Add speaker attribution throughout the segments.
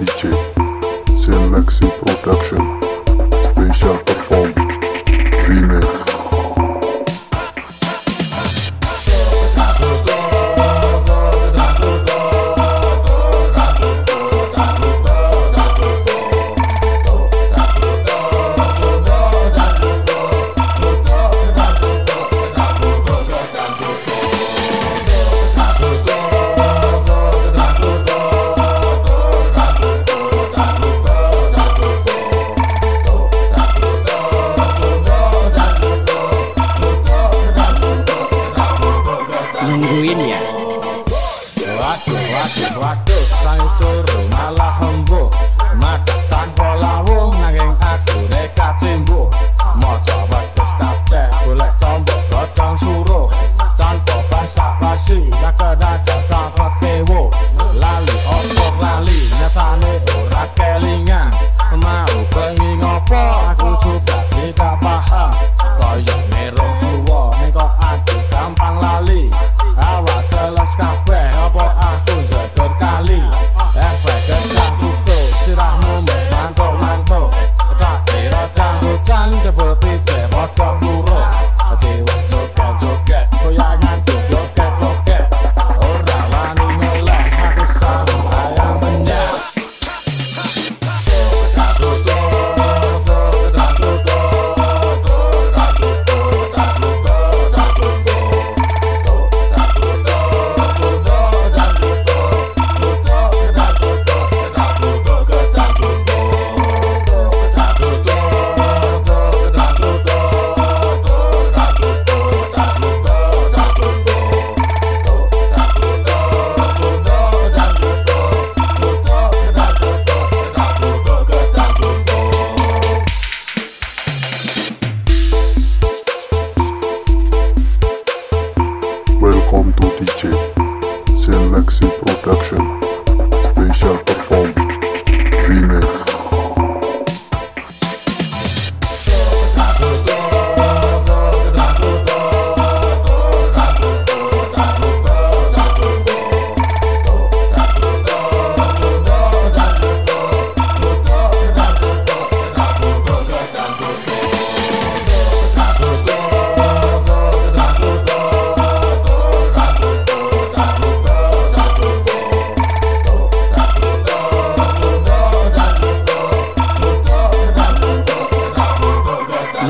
Speaker 1: DJ Sin Maxi Production.
Speaker 2: nungguin
Speaker 3: Waktu, waktu, waktu, sang curu.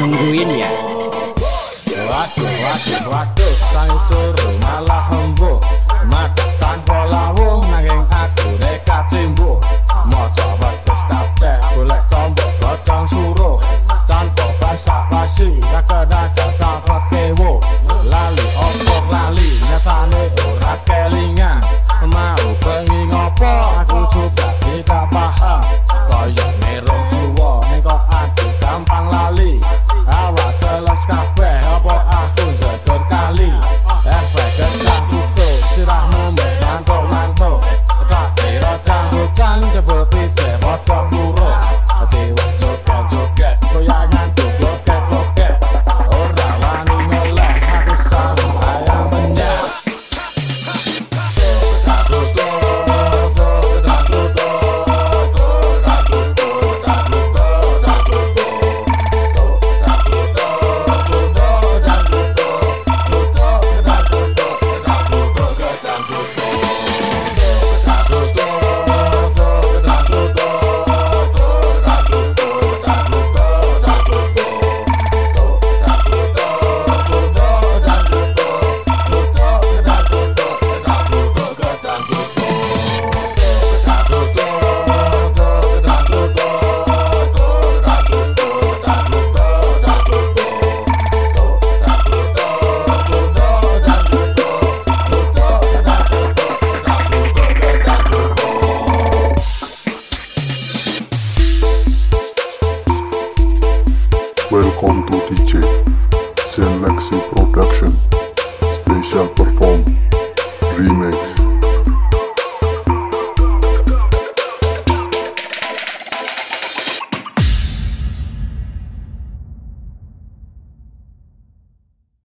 Speaker 2: nungguin ya.
Speaker 3: Waduh, waduh, waduh, sang malah hembu Mata tanpa lawung nangis
Speaker 1: welcome to DJ Sen Production. Special Perform Remix.